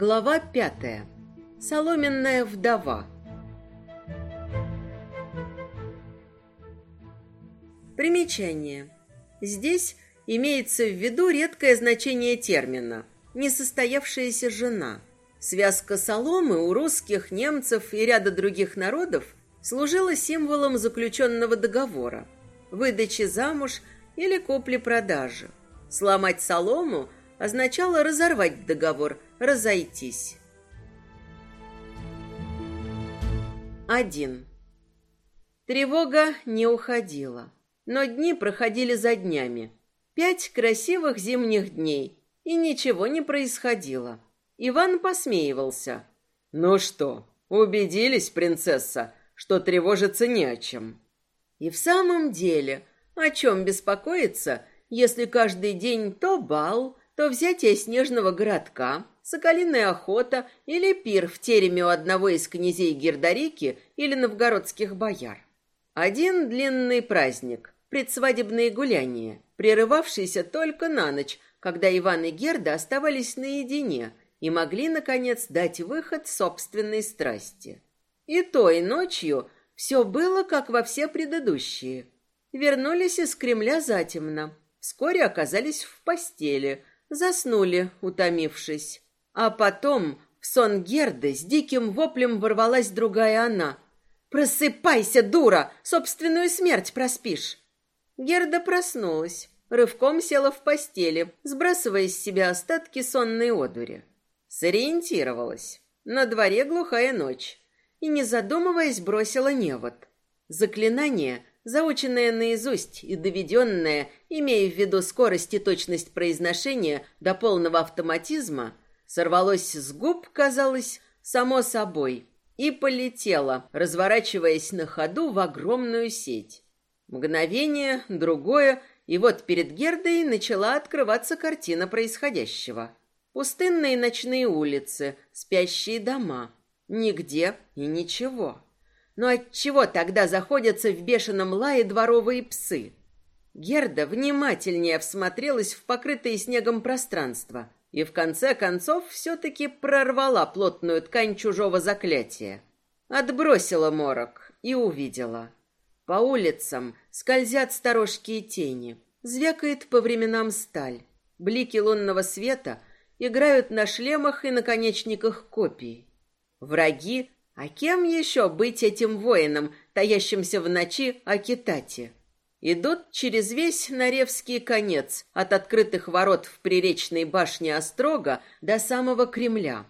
Глава пятая. Соломенная вдова. Примечание. Здесь имеется в виду редкое значение термина «несостоявшаяся жена». Связка соломы у русских, немцев и ряда других народов служила символом заключенного договора, выдачи замуж или купли-продажи. Сломать солому означало разорвать договор – разойтись. Один. Тревога не уходила, но дни проходили за днями. Пять красивых зимних дней, и ничего не происходило. Иван посмеивался. «Ну что, убедились, принцесса, что тревожиться не о чем?» И в самом деле, о чем беспокоиться, если каждый день то бал, то взятие снежного городка, соколиная охота или пир в тереме у одного из князей Гердарики или новгородских бояр. Один длинный праздник, предсвадебные гуляния, прерывавшийся только на ночь, когда Иван и Герда оставались наедине и могли, наконец, дать выход собственной страсти. И той ночью все было, как во все предыдущие. Вернулись из Кремля затемно, вскоре оказались в постели, заснули, утомившись. А потом в сон Герды с диким воплем ворвалась другая она. «Просыпайся, дура! Собственную смерть проспишь!» Герда проснулась, рывком села в постели, сбрасывая с себя остатки сонной одури. Сориентировалась. На дворе глухая ночь. И, не задумываясь, бросила невод. Заклинание, заученное наизусть и доведенное, имея в виду скорость и точность произношения до полного автоматизма, сорвалось с губ, казалось, само собой, и полетело, разворачиваясь на ходу в огромную сеть. Мгновение, другое, и вот перед Гердой начала открываться картина происходящего. Пустынные ночные улицы, спящие дома. Нигде и ничего. Но отчего тогда заходятся в бешеном лае дворовые псы? Герда внимательнее всмотрелась в покрытое снегом пространство – и в конце концов все-таки прорвала плотную ткань чужого заклятия. Отбросила морок и увидела. По улицам скользят сторожкие тени, звякает по временам сталь. Блики лунного света играют на шлемах и наконечниках копий. Враги, а кем еще быть этим воином, таящимся в ночи Акитате? Идут через весь Наревский конец, от открытых ворот в приречной башне Острога до самого Кремля.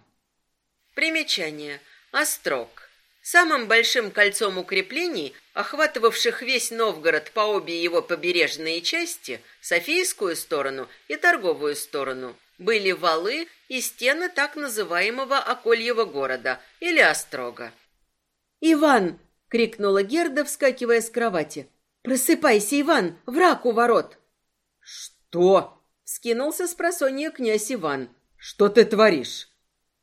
Примечание. Острог. Самым большим кольцом укреплений, охватывавших весь Новгород по обе его побережные части, Софийскую сторону и торговую сторону, были валы и стены так называемого Окольего города или Острога. «Иван!» — крикнула Герда, вскакивая с кровати. «Просыпайся, Иван! Враг у ворот!» «Что?» — скинулся с просонья князь Иван. «Что ты творишь?»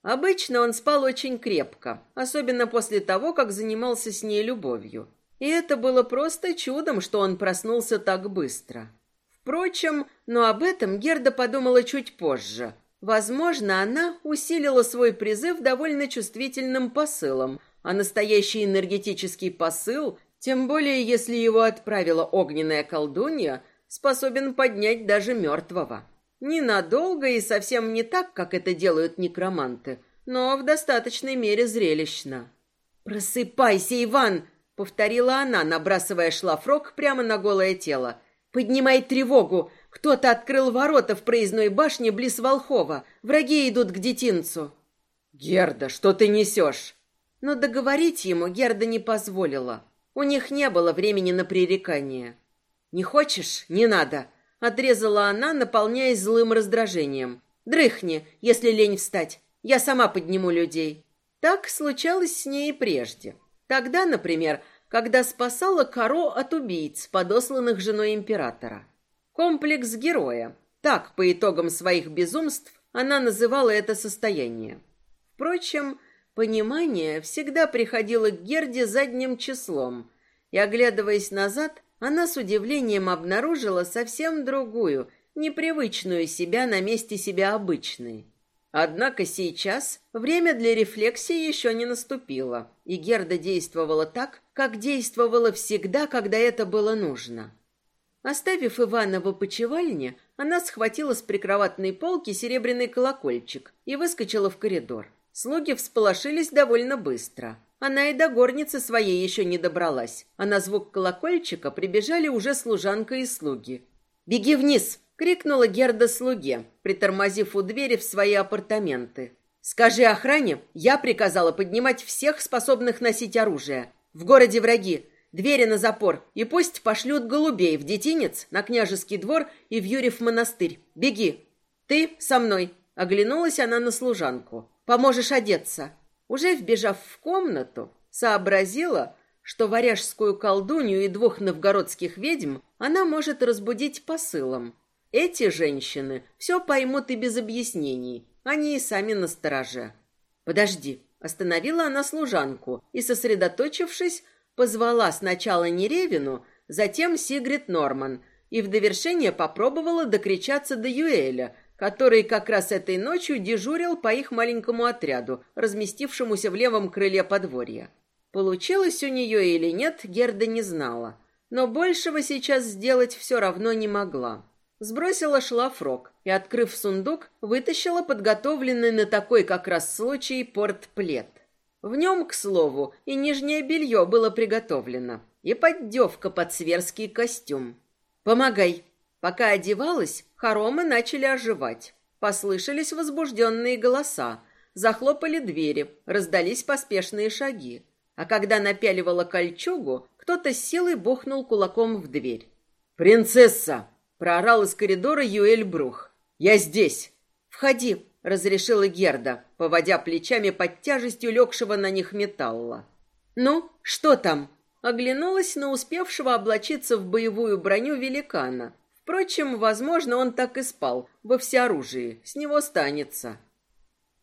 Обычно он спал очень крепко, особенно после того, как занимался с ней любовью. И это было просто чудом, что он проснулся так быстро. Впрочем, но об этом Герда подумала чуть позже. Возможно, она усилила свой призыв довольно чувствительным посылом, а настоящий энергетический посыл тем более, если его отправила огненная колдунья, способен поднять даже мертвого. Ненадолго и совсем не так, как это делают некроманты, но в достаточной мере зрелищно. «Просыпайся, Иван!» — повторила она, набрасывая шлафрок прямо на голое тело. «Поднимай тревогу! Кто-то открыл ворота в проездной башне близ Волхова. Враги идут к детинцу». «Герда, что ты несешь?» Но договорить ему Герда не позволила. У них не было времени на пререкание. «Не хочешь? Не надо!» — отрезала она, наполняясь злым раздражением. «Дрыхни, если лень встать. Я сама подниму людей». Так случалось с ней и прежде. Тогда, например, когда спасала Каро от убийц, подосланных женой императора. Комплекс героя. Так, по итогам своих безумств, она называла это состояние. Впрочем, Понимание всегда приходило к Герде задним числом, и, оглядываясь назад, она с удивлением обнаружила совсем другую, непривычную себя на месте себя обычной. Однако сейчас время для рефлексии еще не наступило, и Герда действовала так, как действовала всегда, когда это было нужно. Оставив Ивана в опочивальне, она схватила с прикроватной полки серебряный колокольчик и выскочила в коридор. Слуги всполошились довольно быстро. Она и до горницы своей еще не добралась, а на звук колокольчика прибежали уже служанка и слуги. «Беги вниз!» крикнула Герда слуге, притормозив у двери в свои апартаменты. Скажи охране, я приказала поднимать всех способных носить оружие. В городе враги, двери на запор, и пусть пошлют голубей в детинец, на княжеский двор и в Юрьев монастырь. Беги. Ты со мной. Оглянулась она на служанку. Поможешь одеться. Уже вбежав в комнату, сообразила, что варяжскую колдунью и двух новгородских ведьм она может разбудить посылом. Эти женщины все поймут и без объяснений. Они и сами настороже. Подожди, остановила она служанку и, сосредоточившись, позвала сначала Неревину, затем Сигрид Норман и в довершение попробовала докричаться до Юэля, который как раз этой ночью дежурил по их маленькому отряду, разместившемуся в левом крыле подворья. Получилось у нее или нет, Герда не знала, но большего сейчас сделать все равно не могла. Сбросила шлафрок и, открыв сундук, вытащила подготовленный на такой как раз случай портплет. В нем, к слову, и нижнее белье было приготовлено, и поддевка под сверский костюм. «Помогай!» Пока одевалась, хоромы начали оживать. Послышались возбужденные голоса, захлопали двери, раздались поспешные шаги. А когда напяливала кольчугу, кто-то с силой бухнул кулаком в дверь. «Принцесса!» Проорал из коридора Юэль Брух. «Я здесь!» «Входи!» — разрешила Герда, поводя плечами под тяжестью легшего на них металла. «Ну, что там?» Оглянулась на успевшего облачиться в боевую броню великана. Впрочем, возможно, он так и спал, во всеоружии. С него станется.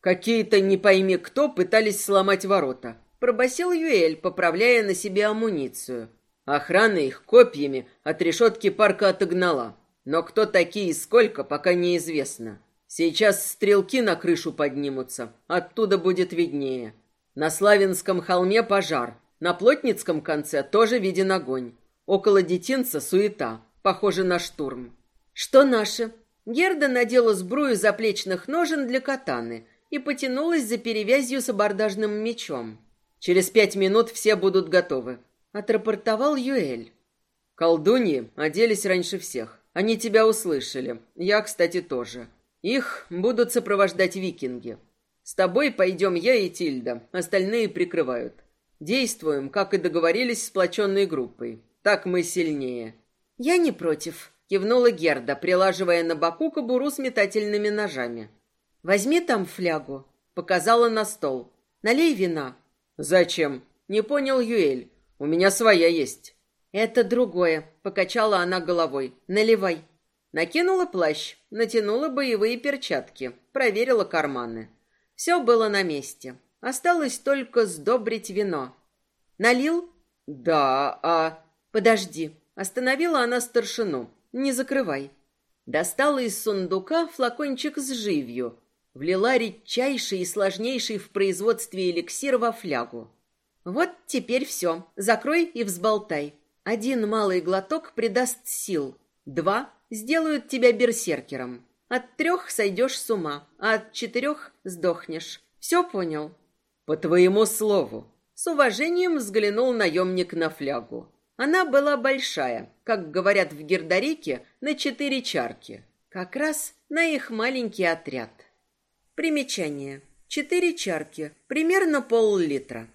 «Какие-то не пойми кто пытались сломать ворота», — пробасил Юэль, поправляя на себе амуницию. Охрана их копьями от решетки парка отогнала. Но кто такие и сколько, пока неизвестно. Сейчас стрелки на крышу поднимутся, оттуда будет виднее. На Славянском холме пожар, на Плотницком конце тоже виден огонь. Около детинца суета, похоже на штурм. Что наше? Герда надела сбрую заплечных ножен для катаны и потянулась за перевязью с абордажным мечом. Через пять минут все будут готовы, отрапортовал Юэль. Колдуньи оделись раньше всех. Они тебя услышали. Я, кстати, тоже. Их будут сопровождать викинги. С тобой пойдем я и Тильда, остальные прикрывают. Действуем, как и договорились, сплоченной группой. Так мы сильнее». «Я не против», — кивнула Герда, прилаживая на боку кобуру с метательными ножами. «Возьми там флягу», — показала на стол. «Налей вина». «Зачем?» — не понял Юэль. «У меня своя есть». «Это другое», — покачала она головой. «Наливай». Накинула плащ, натянула боевые перчатки, проверила карманы. Все было на месте. Осталось только сдобрить вино. «Налил?» «Да, а...» «Подожди». Остановила она старшину. «Не закрывай». Достала из сундука флакончик с живью. Влила редчайший и сложнейший в производстве эликсир во флягу. «Вот теперь все. Закрой и взболтай. Один малый глоток придаст сил, два сделают тебя берсеркером. От трех сойдешь с ума, а от четырех сдохнешь. Все понял? По твоему слову. С уважением взглянул наемник на флягу. Она была большая, как говорят в Гердарике, на четыре чарки. Как раз на их маленький отряд. Примечание. Четыре чарки, примерно пол-литра.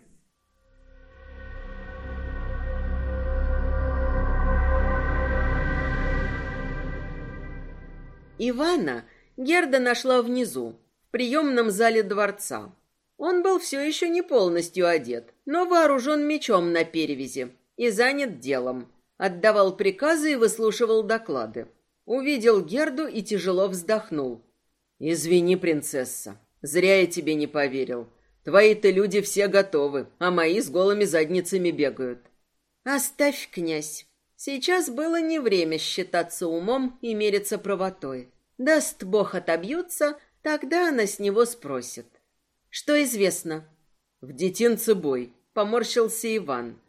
Ивана Герда нашла внизу, в приемном зале дворца. Он был все еще не полностью одет, но вооружен мечом на перевязи и занят делом. Отдавал приказы и выслушивал доклады. Увидел Герду и тяжело вздохнул. «Извини, принцесса, зря я тебе не поверил. Твои-то люди все готовы, а мои с голыми задницами бегают». «Оставь, князь. Сейчас было не время считаться умом и мериться правотой. Даст Бог отобьются, Тогда она с него спросит. Что известно? В детинце бой. Поморщился Иван.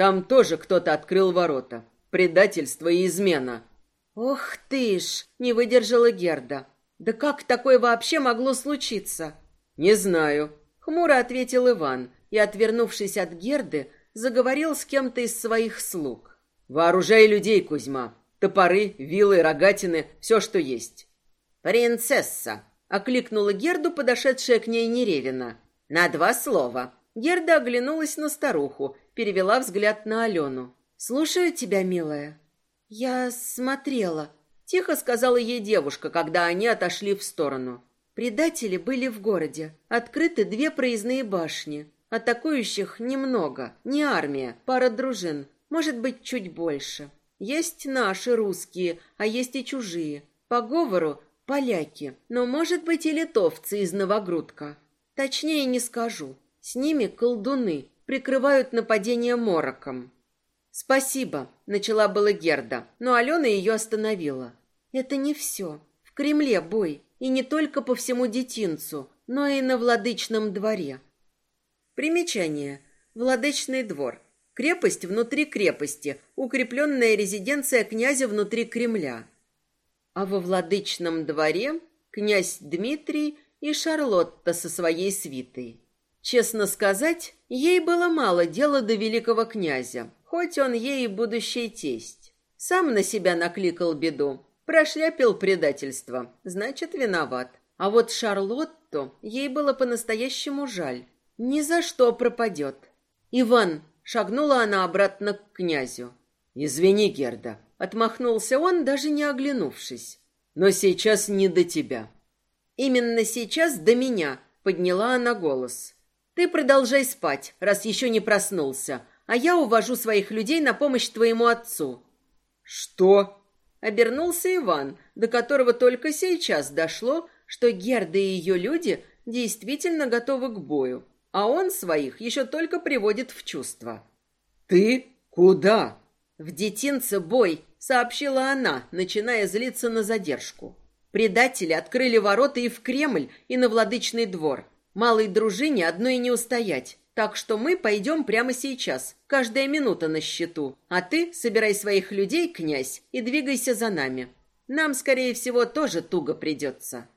Там тоже кто-то открыл ворота. Предательство и измена. Ох ты ж, не выдержала Герда. Да как такое вообще могло случиться? Не знаю, хмуро ответил Иван и, отвернувшись от Герды, заговорил с кем-то из своих слуг. Вооружай людей, Кузьма. Топоры, вилы, рогатины, все, что есть. Принцесса, окликнула Герду подошедшая к ней Неревина. На два слова. Герда оглянулась на старуху, перевела взгляд на Алену. «Слушаю тебя, милая». «Я смотрела», — тихо сказала ей девушка, когда они отошли в сторону. Предатели были в городе. Открыты две проездные башни. Атакующих немного. Не армия, пара дружин. Может быть, чуть больше. Есть наши русские, а есть и чужие. По говору поляки, но, может быть, и литовцы из Новогрудка. Точнее не скажу. С ними колдуны прикрывают нападение мороком. «Спасибо», — начала была Герда, но Алена ее остановила. «Это не все. В Кремле бой, и не только по всему детинцу, но и на владычном дворе». Примечание. Владычный двор. Крепость внутри крепости, укрепленная резиденция князя внутри Кремля. А во владычном дворе князь Дмитрий и Шарлотта со своей свитой. Честно сказать, ей было мало дела до великого князя, хоть он ей и будущий тесть. Сам на себя накликал беду, прошляпил предательство, значит, виноват. А вот Шарлотту ей было по-настоящему жаль. Ни за что пропадет. «Иван!» — шагнула она обратно к князю. «Извини, Герда!» — отмахнулся он, даже не оглянувшись. «Но сейчас не до тебя». «Именно сейчас до меня!» — подняла она голос. Ты продолжай спать, раз еще не проснулся, а я увожу своих людей на помощь твоему отцу». «Что?» Обернулся Иван, до которого только сейчас дошло, что Герда и ее люди действительно готовы к бою, а он своих еще только приводит в чувство. «Ты куда?» «В детинце бой», — сообщила она, начиная злиться на задержку. Предатели открыли ворота и в Кремль, и на Владычный двор. Малой дружине одной не устоять. Так что мы пойдем прямо сейчас. Каждая минута на счету. А ты собирай своих людей, князь, и двигайся за нами. Нам, скорее всего, тоже туго придется.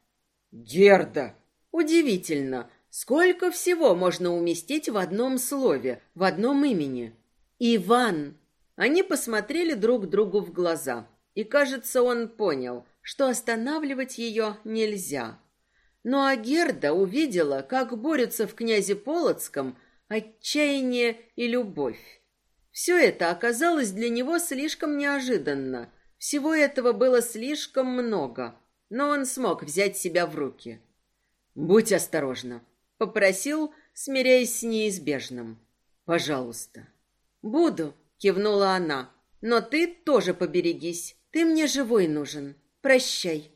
Герда! Удивительно, сколько всего можно уместить в одном слове, в одном имени. Иван! Они посмотрели друг другу в глаза. И, кажется, он понял, что останавливать ее нельзя. Но Агерда увидела, как борются в князе Полоцком отчаяние и любовь. Все это оказалось для него слишком неожиданно. Всего этого было слишком много, но он смог взять себя в руки. «Будь осторожна», — попросил, смиряясь с неизбежным. «Пожалуйста». «Буду», — кивнула она, — «но ты тоже поберегись. Ты мне живой нужен. Прощай».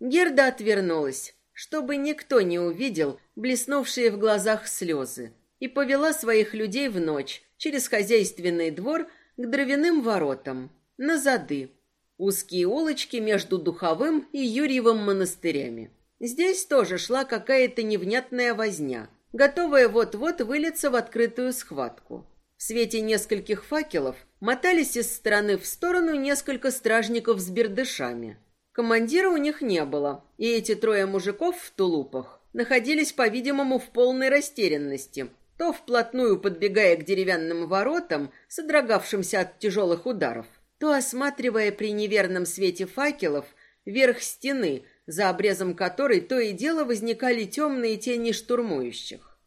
Герда отвернулась, чтобы никто не увидел блеснувшие в глазах слезы, и повела своих людей в ночь через хозяйственный двор к дровяным воротам, на зады, узкие улочки между Духовым и Юрьевым монастырями. Здесь тоже шла какая-то невнятная возня, готовая вот-вот вылиться в открытую схватку. В свете нескольких факелов мотались из стороны в сторону несколько стражников с бердышами – Командира у них не было, и эти трое мужиков в тулупах находились, по-видимому, в полной растерянности, то вплотную подбегая к деревянным воротам, содрогавшимся от тяжелых ударов, то осматривая при неверном свете факелов верх стены, за обрезом которой то и дело возникали темные тени штурмующих.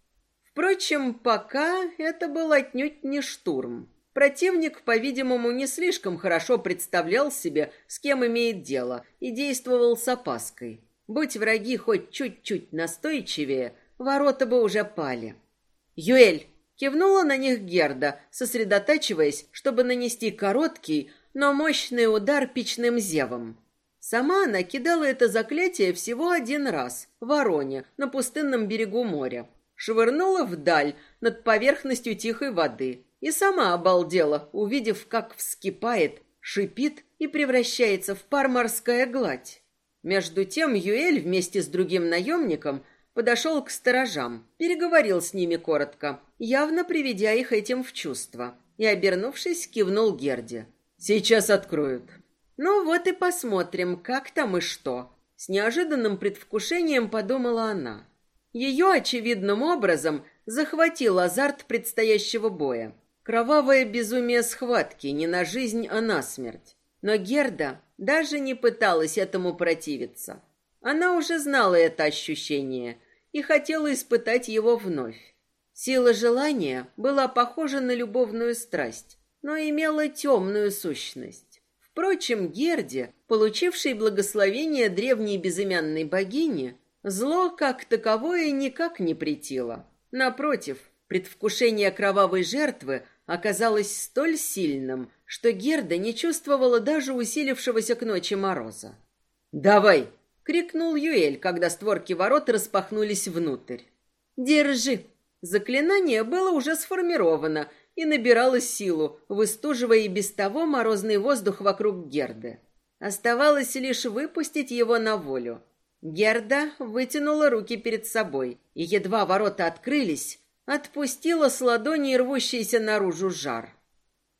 Впрочем, пока это был отнюдь не штурм. Противник, по-видимому, не слишком хорошо представлял себе, с кем имеет дело, и действовал с опаской. Будь враги хоть чуть-чуть настойчивее, ворота бы уже пали. «Юэль!» — кивнула на них Герда, сосредотачиваясь, чтобы нанести короткий, но мощный удар печным зевом. Сама она кидала это заклятие всего один раз, в Вороне, на пустынном берегу моря. Швырнула вдаль, над поверхностью тихой воды — и сама обалдела, увидев, как вскипает, шипит и превращается в пар морская гладь. Между тем Юэль вместе с другим наемником подошел к сторожам, переговорил с ними коротко, явно приведя их этим в чувство, и, обернувшись, кивнул Герде. «Сейчас откроют». «Ну вот и посмотрим, как там и что», — с неожиданным предвкушением подумала она. Ее очевидным образом захватил азарт предстоящего боя. Кровавое безумие схватки не на жизнь, а на смерть. Но Герда даже не пыталась этому противиться. Она уже знала это ощущение и хотела испытать его вновь. Сила желания была похожа на любовную страсть, но имела темную сущность. Впрочем, Герде, получившей благословение древней безымянной богини, зло как таковое никак не претило. Напротив, предвкушение кровавой жертвы – оказалось столь сильным, что Герда не чувствовала даже усилившегося к ночи мороза. «Давай!» — крикнул Юэль, когда створки ворот распахнулись внутрь. «Держи!» Заклинание было уже сформировано и набирало силу, выстуживая и без того морозный воздух вокруг Герды. Оставалось лишь выпустить его на волю. Герда вытянула руки перед собой, и едва ворота открылись, Отпустила с ладони рвущийся наружу жар.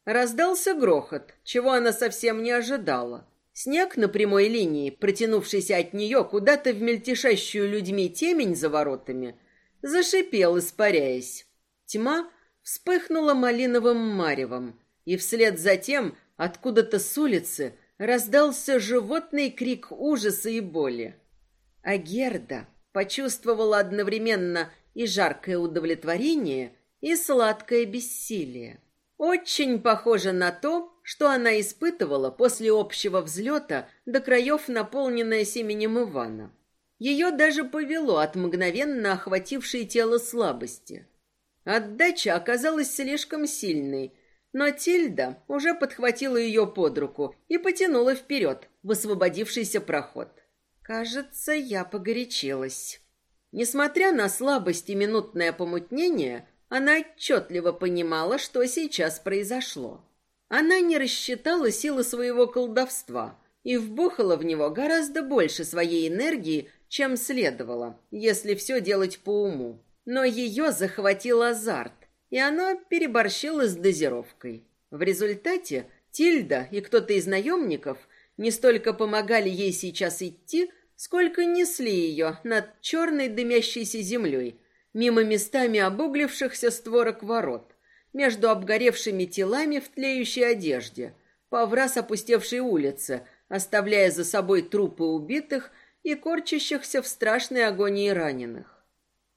Раздался грохот, чего она совсем не ожидала. Снег на прямой линии, протянувшийся от нее куда-то в мельтешащую людьми темень за воротами, зашипел, испаряясь. Тьма вспыхнула малиновым маревом, и вслед за тем откуда-то с улицы раздался животный крик ужаса и боли. А Герда почувствовала одновременно и жаркое удовлетворение, и сладкое бессилие. Очень похоже на то, что она испытывала после общего взлета до краев, наполненная семенем Ивана. Ее даже повело от мгновенно охватившей тело слабости. Отдача оказалась слишком сильной, но Тильда уже подхватила ее под руку и потянула вперед в освободившийся проход. «Кажется, я погорячилась». Несмотря на слабость и минутное помутнение, она отчетливо понимала, что сейчас произошло. Она не рассчитала силы своего колдовства и вбухала в него гораздо больше своей энергии, чем следовало, если все делать по уму. Но ее захватил азарт, и она переборщила с дозировкой. В результате Тильда и кто-то из наемников не столько помогали ей сейчас идти, сколько несли ее над черной дымящейся землей, мимо местами обуглившихся створок ворот, между обгоревшими телами в тлеющей одежде, по враз опустевшей улице, оставляя за собой трупы убитых и корчащихся в страшной агонии раненых.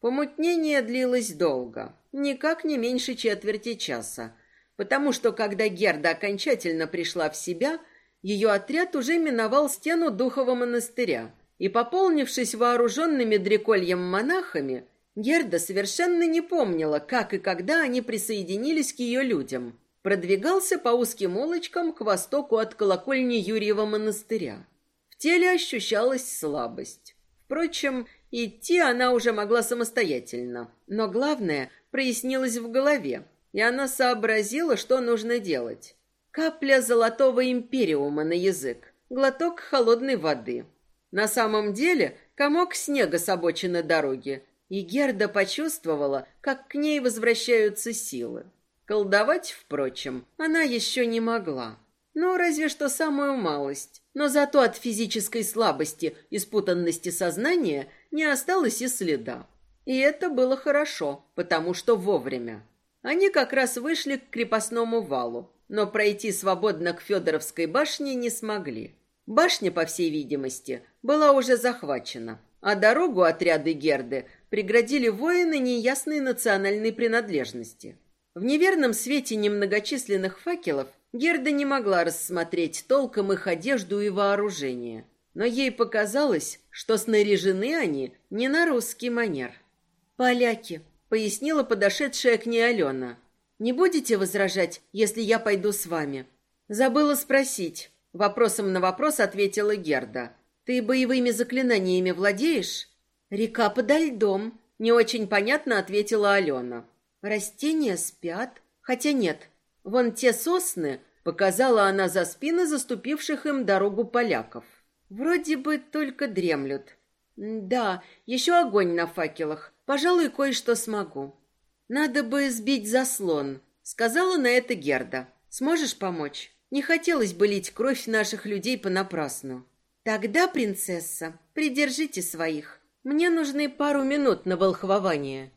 Помутнение длилось долго, никак не меньше четверти часа, потому что когда Герда окончательно пришла в себя, ее отряд уже миновал стену Духового монастыря – и, пополнившись вооруженными дрекольем монахами, Герда совершенно не помнила, как и когда они присоединились к ее людям. Продвигался по узким улочкам к востоку от колокольни Юрьева монастыря. В теле ощущалась слабость. Впрочем, идти она уже могла самостоятельно. Но главное, прояснилось в голове, и она сообразила, что нужно делать. Капля золотого империума на язык, глоток холодной воды — на самом деле комок снега с обочины дороги, и Герда почувствовала, как к ней возвращаются силы. Колдовать, впрочем, она еще не могла. Ну, разве что самую малость. Но зато от физической слабости и спутанности сознания не осталось и следа. И это было хорошо, потому что вовремя. Они как раз вышли к крепостному валу, но пройти свободно к Федоровской башне не смогли. Башня, по всей видимости, была уже захвачена, а дорогу отряды Герды преградили воины неясной национальной принадлежности. В неверном свете немногочисленных факелов Герда не могла рассмотреть толком их одежду и вооружение, но ей показалось, что снаряжены они не на русский манер. «Поляки», — пояснила подошедшая к ней Алена. «Не будете возражать, если я пойду с вами?» Забыла спросить, Вопросом на вопрос ответила Герда. «Ты боевыми заклинаниями владеешь?» «Река подо льдом», — не очень понятно ответила Алена. «Растения спят. Хотя нет. Вон те сосны», — показала она за спины заступивших им дорогу поляков. Вроде бы только дремлют. Да, еще огонь на факелах. Пожалуй, кое-что смогу. Надо бы сбить заслон, сказала на это Герда. Сможешь помочь? Не хотелось бы лить кровь наших людей понапрасну. Тогда, принцесса, придержите своих. Мне нужны пару минут на волхвование.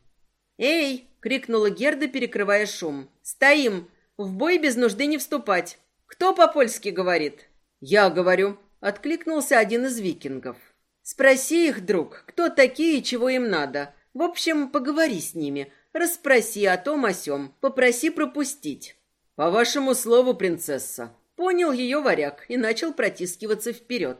Эй, крикнула Герда, перекрывая шум. Стоим. В бой без нужды не вступать. Кто по-польски говорит? Я говорю, откликнулся один из викингов. Спроси их, друг, кто такие и чего им надо. В общем, поговори с ними, расспроси о том о сём, попроси пропустить. По вашему слову, принцесса. Понял ее варяг и начал протискиваться вперед.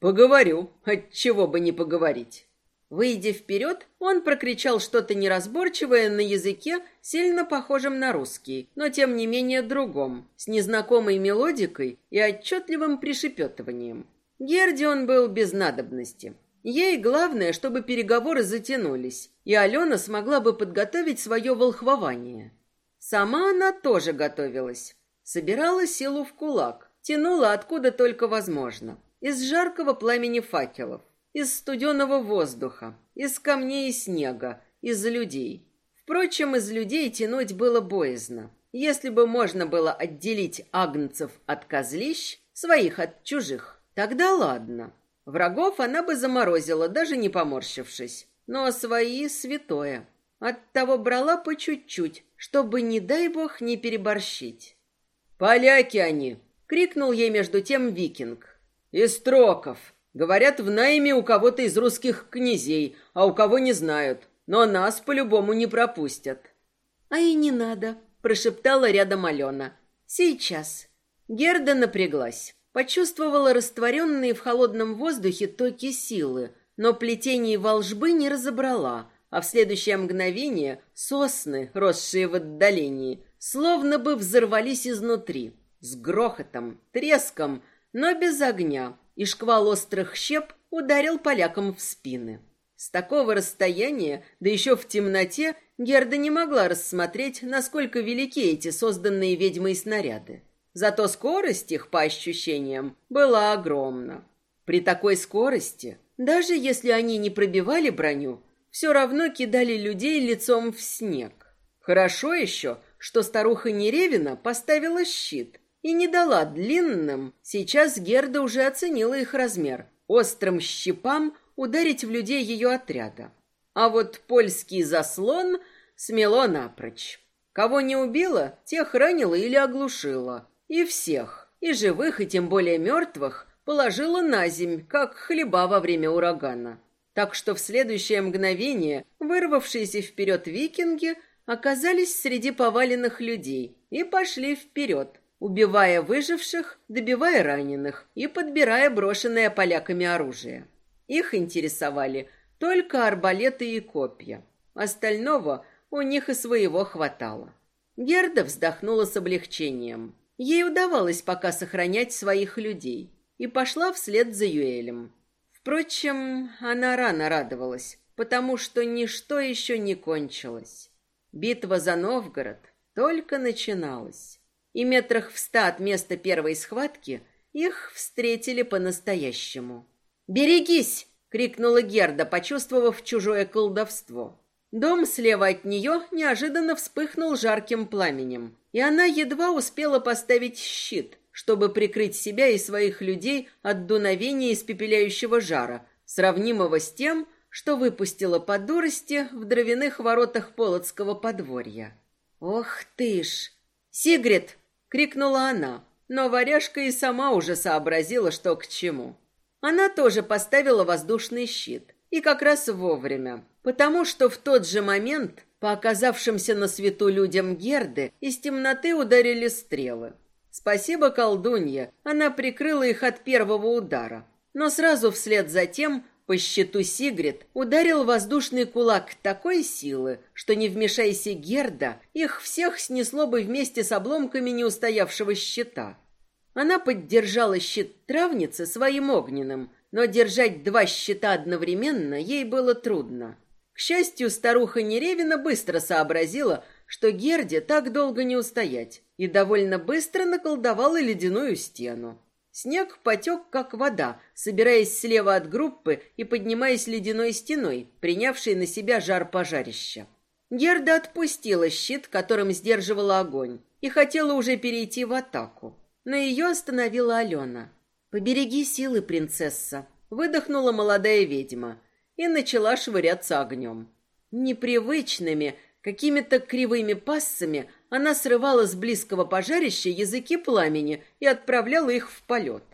Поговорю, от чего бы не поговорить. Выйдя вперед, он прокричал что-то неразборчивое на языке, сильно похожем на русский, но тем не менее другом, с незнакомой мелодикой и отчетливым пришепетыванием. Герди он был без надобности. Ей главное, чтобы переговоры затянулись, и Алена смогла бы подготовить свое волхвование. Сама она тоже готовилась. Собирала силу в кулак, тянула откуда только возможно. Из жаркого пламени факелов, из студеного воздуха, из камней и снега, из людей. Впрочем, из людей тянуть было боязно. Если бы можно было отделить агнцев от козлищ, своих от чужих, тогда ладно. Врагов она бы заморозила, даже не поморщившись. Но свои святое. Оттого брала по чуть-чуть, чтобы, не дай бог, не переборщить. «Поляки они!» — крикнул ей между тем викинг. «Из троков. Говорят, в найме у кого-то из русских князей, а у кого не знают. Но нас по-любому не пропустят». «А и не надо», — прошептала рядом Алена. «Сейчас». Герда напряглась. Почувствовала растворенные в холодном воздухе токи силы, но плетений волжбы не разобрала, а в следующее мгновение сосны, росшие в отдалении, словно бы взорвались изнутри, с грохотом, треском, но без огня, и шквал острых щеп ударил полякам в спины. С такого расстояния, да еще в темноте, Герда не могла рассмотреть, насколько велики эти созданные ведьмой снаряды. Зато скорость их, по ощущениям, была огромна. При такой скорости, даже если они не пробивали броню, все равно кидали людей лицом в снег. Хорошо еще, что старуха Неревина поставила щит и не дала длинным, сейчас Герда уже оценила их размер, острым щипам ударить в людей ее отряда. А вот польский заслон смело напрочь. Кого не убила, тех ранила или оглушила. И всех, и живых, и тем более мертвых, положила на земь, как хлеба во время урагана. Так что в следующее мгновение вырвавшиеся вперед викинги оказались среди поваленных людей и пошли вперед, убивая выживших, добивая раненых и подбирая брошенное поляками оружие. Их интересовали только арбалеты и копья. Остального у них и своего хватало. Герда вздохнула с облегчением. Ей удавалось пока сохранять своих людей и пошла вслед за Юэлем. Впрочем, она рано радовалась, потому что ничто еще не кончилось. Битва за Новгород только начиналась, и метрах в ста от места первой схватки их встретили по-настоящему. «Берегись!» — крикнула Герда, почувствовав чужое колдовство. Дом слева от нее неожиданно вспыхнул жарким пламенем, и она едва успела поставить щит, чтобы прикрыть себя и своих людей от дуновения испепеляющего жара, сравнимого с тем, что выпустила по дурости в дровяных воротах Полоцкого подворья. «Ох ты ж!» «Сигрид!» — крикнула она, но варяжка и сама уже сообразила, что к чему. Она тоже поставила воздушный щит, и как раз вовремя, потому что в тот же момент по оказавшимся на свету людям Герды из темноты ударили стрелы. Спасибо колдунье, она прикрыла их от первого удара, но сразу вслед за тем по щиту Сигрид ударил воздушный кулак такой силы, что не вмешайся Герда, их всех снесло бы вместе с обломками неустоявшего щита. Она поддержала щит травницы своим огненным, но держать два щита одновременно ей было трудно. К счастью, старуха Неревина быстро сообразила, что Герде так долго не устоять, и довольно быстро наколдовала ледяную стену. Снег потек, как вода, собираясь слева от группы и поднимаясь ледяной стеной, принявшей на себя жар пожарища. Герда отпустила щит, которым сдерживала огонь, и хотела уже перейти в атаку. Но ее остановила Алена. «Побереги силы, принцесса», — выдохнула молодая ведьма и начала швыряться огнем. Непривычными, какими-то кривыми пассами она срывала с близкого пожарища языки пламени и отправляла их в полет.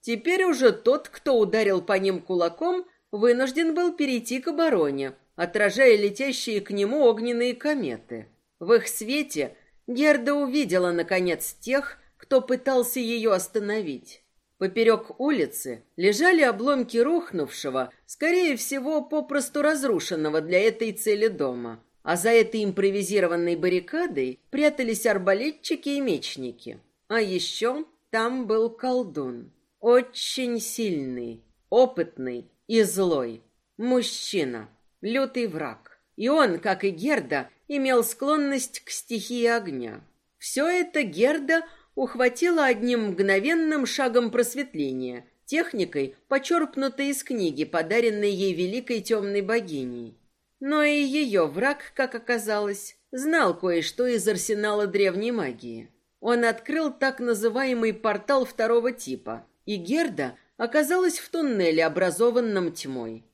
Теперь уже тот, кто ударил по ним кулаком, вынужден был перейти к обороне, отражая летящие к нему огненные кометы. В их свете Герда увидела, наконец, тех, кто пытался ее остановить. Поперек улицы лежали обломки рухнувшего, скорее всего, попросту разрушенного для этой цели дома а за этой импровизированной баррикадой прятались арбалетчики и мечники. А еще там был колдун. Очень сильный, опытный и злой. Мужчина, лютый враг. И он, как и Герда, имел склонность к стихии огня. Все это Герда ухватила одним мгновенным шагом просветления, техникой, почерпнутой из книги, подаренной ей великой темной богиней. Но и ее враг, как оказалось, знал кое-что из арсенала древней магии. Он открыл так называемый портал второго типа, и Герда оказалась в туннеле, образованном тьмой.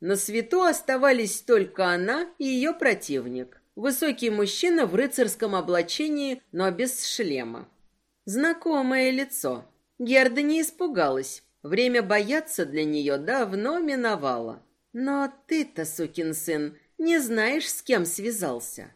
На свету оставались только она и ее противник, высокий мужчина в рыцарском облачении, но без шлема. Знакомое лицо. Герда не испугалась. Время бояться для нее давно миновало. Но ты-то, сукин сын, не знаешь, с кем связался.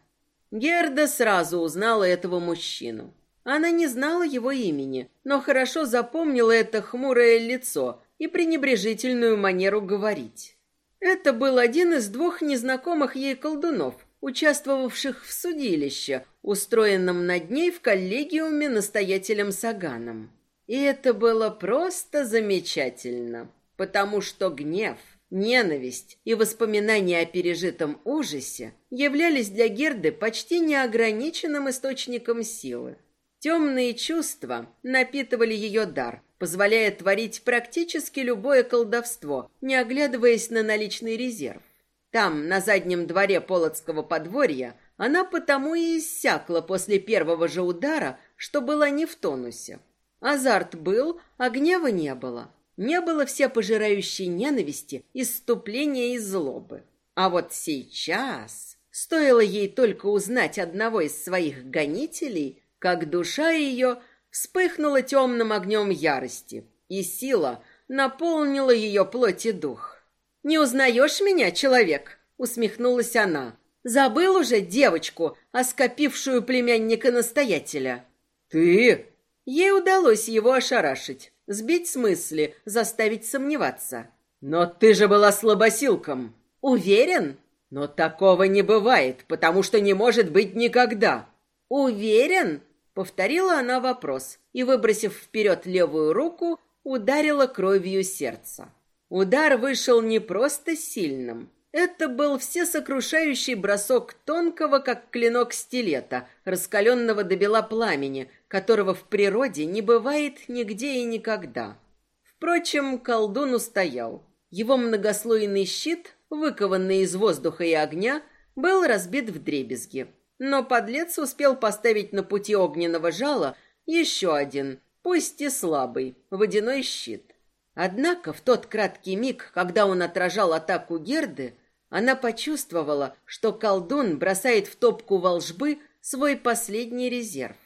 Герда сразу узнала этого мужчину. Она не знала его имени, но хорошо запомнила это хмурое лицо и пренебрежительную манеру говорить. Это был один из двух незнакомых ей колдунов, участвовавших в судилище, устроенном над ней в коллегиуме настоятелем Саганом. И это было просто замечательно, потому что гнев, Ненависть и воспоминания о пережитом ужасе являлись для Герды почти неограниченным источником силы. Темные чувства напитывали ее дар, позволяя творить практически любое колдовство, не оглядываясь на наличный резерв. Там, на заднем дворе Полоцкого подворья, она потому и иссякла после первого же удара, что была не в тонусе. Азарт был, а гнева не было. Не было все пожирающей ненависти, исступления и злобы. А вот сейчас, стоило ей только узнать одного из своих гонителей, как душа ее вспыхнула темным огнем ярости, и сила наполнила ее плоть и дух. «Не узнаешь меня, человек?» — усмехнулась она. «Забыл уже девочку, оскопившую племянника-настоятеля?» «Ты?» Ей удалось его ошарашить сбить с мысли, заставить сомневаться. Но ты же была слабосилком. Уверен? Но такого не бывает, потому что не может быть никогда. Уверен? Повторила она вопрос и, выбросив вперед левую руку, ударила кровью сердца. Удар вышел не просто сильным. Это был всесокрушающий бросок тонкого, как клинок стилета, раскаленного до бела пламени, которого в природе не бывает нигде и никогда. Впрочем, колдун устоял. Его многослойный щит, выкованный из воздуха и огня, был разбит в дребезги. Но подлец успел поставить на пути огненного жала еще один, пусть и слабый, водяной щит. Однако в тот краткий миг, когда он отражал атаку Герды, она почувствовала, что колдун бросает в топку волжбы свой последний резерв.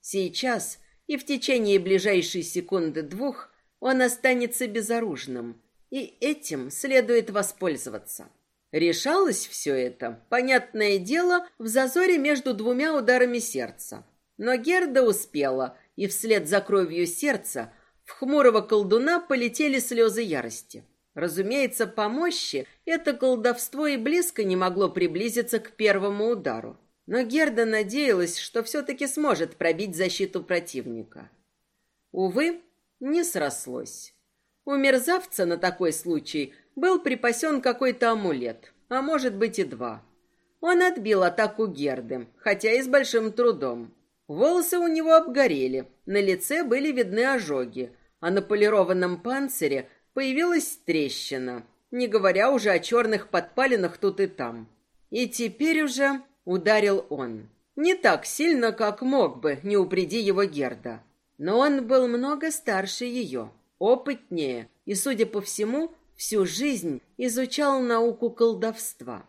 Сейчас и в течение ближайшей секунды двух он останется безоружным, и этим следует воспользоваться. Решалось все это, понятное дело, в зазоре между двумя ударами сердца. Но Герда успела, и вслед за кровью сердца в хмурого колдуна полетели слезы ярости. Разумеется, по мощи это колдовство и близко не могло приблизиться к первому удару. Но Герда надеялась, что все-таки сможет пробить защиту противника. Увы, не срослось. У мерзавца на такой случай был припасен какой-то амулет, а может быть и два. Он отбил атаку Герды, хотя и с большим трудом. Волосы у него обгорели, на лице были видны ожоги, а на полированном панцире появилась трещина, не говоря уже о черных подпалинах тут и там. И теперь уже ударил он. Не так сильно, как мог бы, не упреди его Герда. Но он был много старше ее, опытнее и, судя по всему, всю жизнь изучал науку колдовства.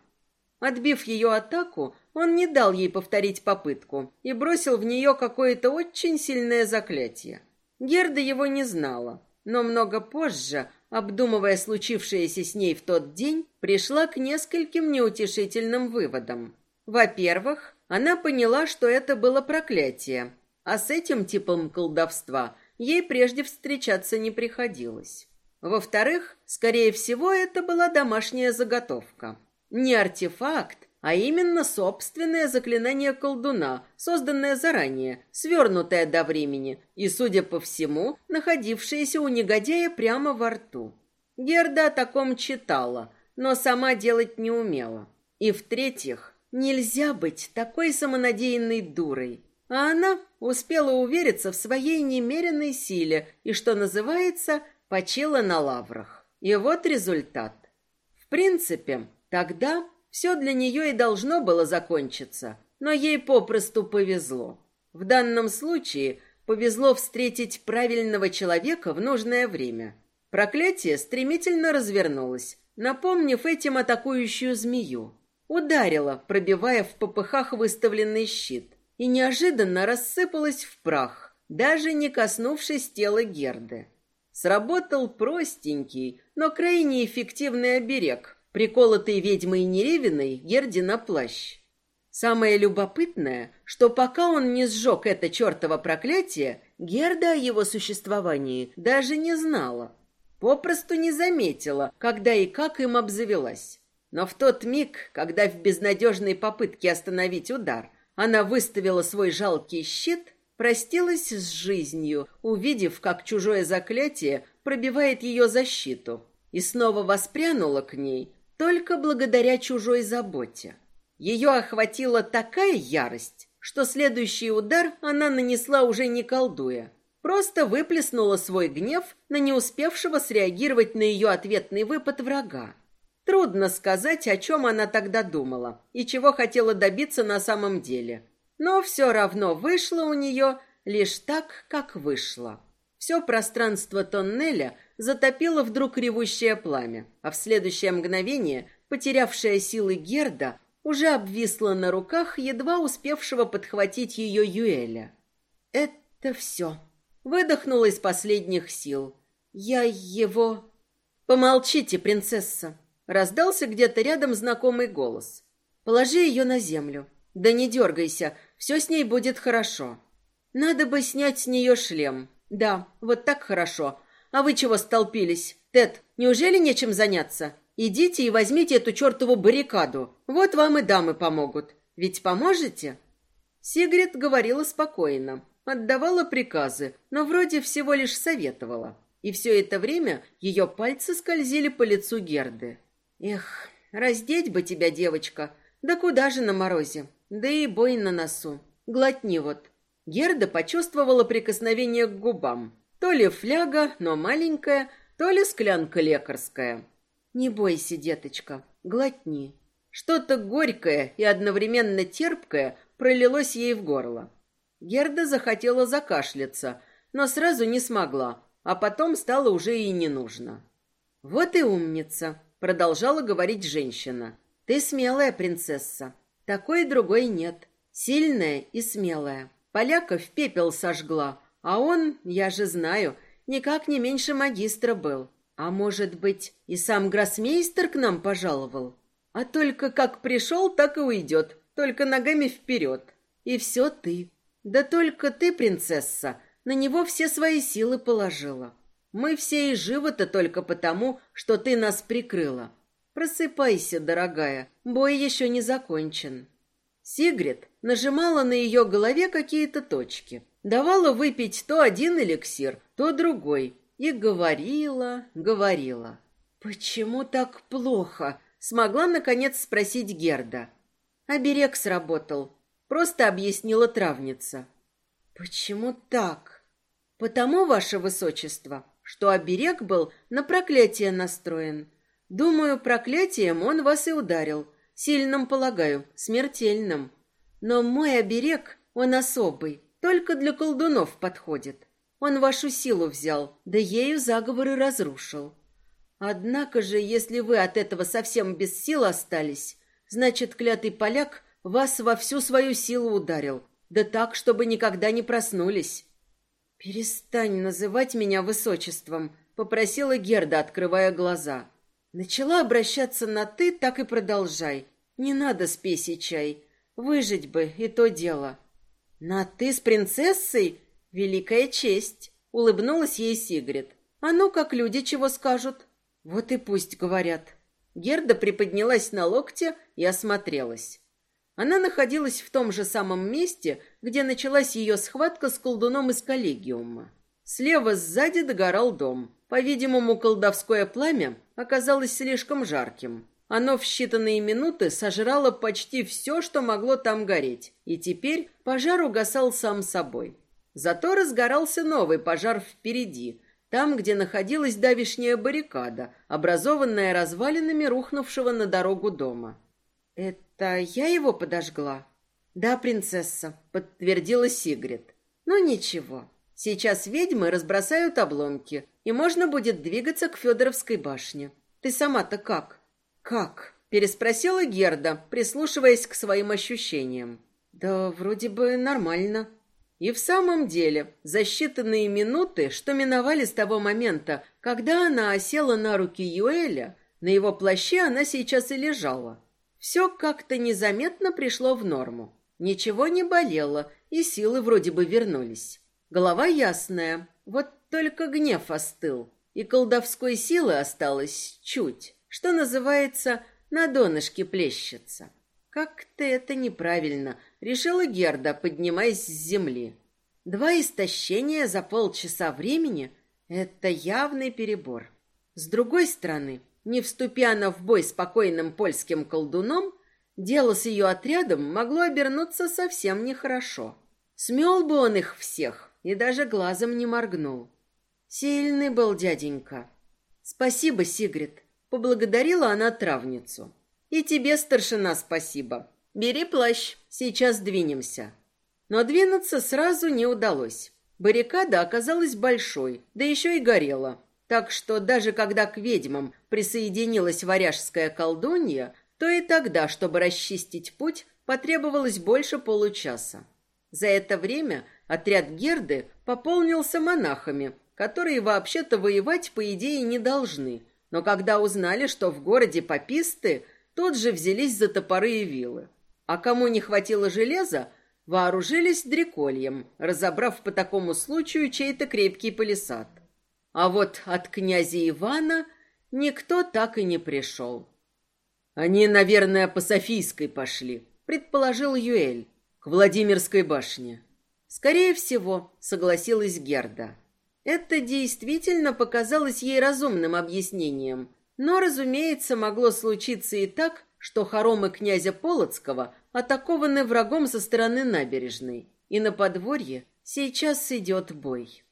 Отбив ее атаку, он не дал ей повторить попытку и бросил в нее какое-то очень сильное заклятие. Герда его не знала, но много позже, обдумывая случившееся с ней в тот день, пришла к нескольким неутешительным выводам. Во-первых, она поняла, что это было проклятие, а с этим типом колдовства ей прежде встречаться не приходилось. Во-вторых, скорее всего, это была домашняя заготовка. Не артефакт, а именно собственное заклинание колдуна, созданное заранее, свернутое до времени и, судя по всему, находившееся у негодяя прямо во рту. Герда о таком читала, но сама делать не умела. И в-третьих, нельзя быть такой самонадеянной дурой. А она успела увериться в своей немеренной силе и, что называется, почила на лаврах. И вот результат. В принципе, тогда все для нее и должно было закончиться, но ей попросту повезло. В данном случае повезло встретить правильного человека в нужное время. Проклятие стремительно развернулось, напомнив этим атакующую змею. Ударило, пробивая в попыхах выставленный щит и неожиданно рассыпалась в прах, даже не коснувшись тела Герды. Сработал простенький, но крайне эффективный оберег, приколотый ведьмой Неревиной Герди на плащ. Самое любопытное, что пока он не сжег это чертово проклятие, Герда о его существовании даже не знала. Попросту не заметила, когда и как им обзавелась. Но в тот миг, когда в безнадежной попытке остановить удар она выставила свой жалкий щит, простилась с жизнью, увидев, как чужое заклятие пробивает ее защиту, и снова воспрянула к ней только благодаря чужой заботе. Ее охватила такая ярость, что следующий удар она нанесла уже не колдуя, просто выплеснула свой гнев на не успевшего среагировать на ее ответный выпад врага. Трудно сказать, о чем она тогда думала и чего хотела добиться на самом деле. Но все равно вышло у нее лишь так, как вышло. Все пространство тоннеля затопило вдруг ревущее пламя, а в следующее мгновение потерявшая силы Герда уже обвисла на руках едва успевшего подхватить ее Юэля. «Это все», — выдохнула из последних сил. «Я его...» «Помолчите, принцесса», Раздался где-то рядом знакомый голос. «Положи ее на землю. Да не дергайся, все с ней будет хорошо. Надо бы снять с нее шлем. Да, вот так хорошо. А вы чего столпились? Тед, неужели нечем заняться? Идите и возьмите эту чертову баррикаду. Вот вам и дамы помогут. Ведь поможете?» Сигрид говорила спокойно, отдавала приказы, но вроде всего лишь советовала. И все это время ее пальцы скользили по лицу Герды. Эх, раздеть бы тебя, девочка. Да куда же на морозе? Да и бой на носу. Глотни вот. Герда почувствовала прикосновение к губам. То ли фляга, но маленькая, то ли склянка лекарская. Не бойся, деточка, глотни. Что-то горькое и одновременно терпкое пролилось ей в горло. Герда захотела закашляться, но сразу не смогла, а потом стало уже и не нужно. Вот и умница, продолжала говорить женщина. Ты смелая принцесса. Такой другой нет. Сильная и смелая. Поляка в пепел сожгла, а он, я же знаю, никак не меньше магистра был. А может быть, и сам гроссмейстер к нам пожаловал? А только как пришел, так и уйдет, только ногами вперед. И все ты. Да только ты, принцесса, на него все свои силы положила. Мы все и живы-то только потому, что ты нас прикрыла. Просыпайся, дорогая, бой еще не закончен. Сигрид нажимала на ее голове какие-то точки, давала выпить то один эликсир, то другой, и говорила, говорила. «Почему так плохо?» — смогла, наконец, спросить Герда. «Оберег сработал», — просто объяснила травница. «Почему так?» Потому, ваше высочество, что оберег был на проклятие настроен. Думаю, проклятием он вас и ударил. Сильным, полагаю, смертельным. Но мой оберег, он особый, только для колдунов подходит. Он вашу силу взял, да ею заговоры разрушил. Однако же, если вы от этого совсем без сил остались, значит, клятый поляк вас во всю свою силу ударил, да так, чтобы никогда не проснулись. Перестань называть меня высочеством, попросила Герда, открывая глаза. Начала обращаться на ты, так и продолжай. Не надо спеси чай. Выжить бы и то дело. На ты с принцессой великая честь, улыбнулась ей Сигрид. А ну как люди чего скажут? Вот и пусть говорят. Герда приподнялась на локте и осмотрелась. Она находилась в том же самом месте, где началась ее схватка с колдуном из коллегиума. Слева сзади догорал дом. По-видимому, колдовское пламя оказалось слишком жарким. Оно в считанные минуты сожрало почти все, что могло там гореть, и теперь пожар угасал сам собой. Зато разгорался новый пожар впереди, там, где находилась давишняя баррикада, образованная развалинами рухнувшего на дорогу дома. «Это я его подожгла?» «Да, принцесса», — подтвердила Сигрид. «Ну ничего, сейчас ведьмы разбросают обломки, и можно будет двигаться к Федоровской башне. Ты сама-то как?» «Как?» — переспросила Герда, прислушиваясь к своим ощущениям. «Да вроде бы нормально». И в самом деле, за считанные минуты, что миновали с того момента, когда она осела на руки Юэля, на его плаще она сейчас и лежала. Все как-то незаметно пришло в норму. Ничего не болело, и силы вроде бы вернулись. Голова ясная, вот только гнев остыл, и колдовской силы осталось чуть, что называется, на донышке плещется. Как-то это неправильно, решила Герда, поднимаясь с земли. Два истощения за полчаса времени — это явный перебор. С другой стороны, не вступя она в бой с покойным польским колдуном, дело с ее отрядом могло обернуться совсем нехорошо. Смел бы он их всех и даже глазом не моргнул. Сильный был дяденька. Спасибо, Сигрид. Поблагодарила она травницу. И тебе, старшина, спасибо. Бери плащ, сейчас двинемся. Но двинуться сразу не удалось. Баррикада оказалась большой, да еще и горела. Так что даже когда к ведьмам присоединилась варяжская колдунья, то и тогда, чтобы расчистить путь, потребовалось больше получаса. За это время отряд Герды пополнился монахами, которые вообще-то воевать, по идее, не должны. Но когда узнали, что в городе пописты, тут же взялись за топоры и вилы. А кому не хватило железа, вооружились дрекольем, разобрав по такому случаю чей-то крепкий палисад. А вот от князя Ивана никто так и не пришел. Они, наверное, по Софийской пошли, предположил Юэль, к Владимирской башне. Скорее всего, согласилась Герда. Это действительно показалось ей разумным объяснением, но, разумеется, могло случиться и так, что хоромы князя Полоцкого атакованы врагом со стороны набережной, и на подворье сейчас идет бой.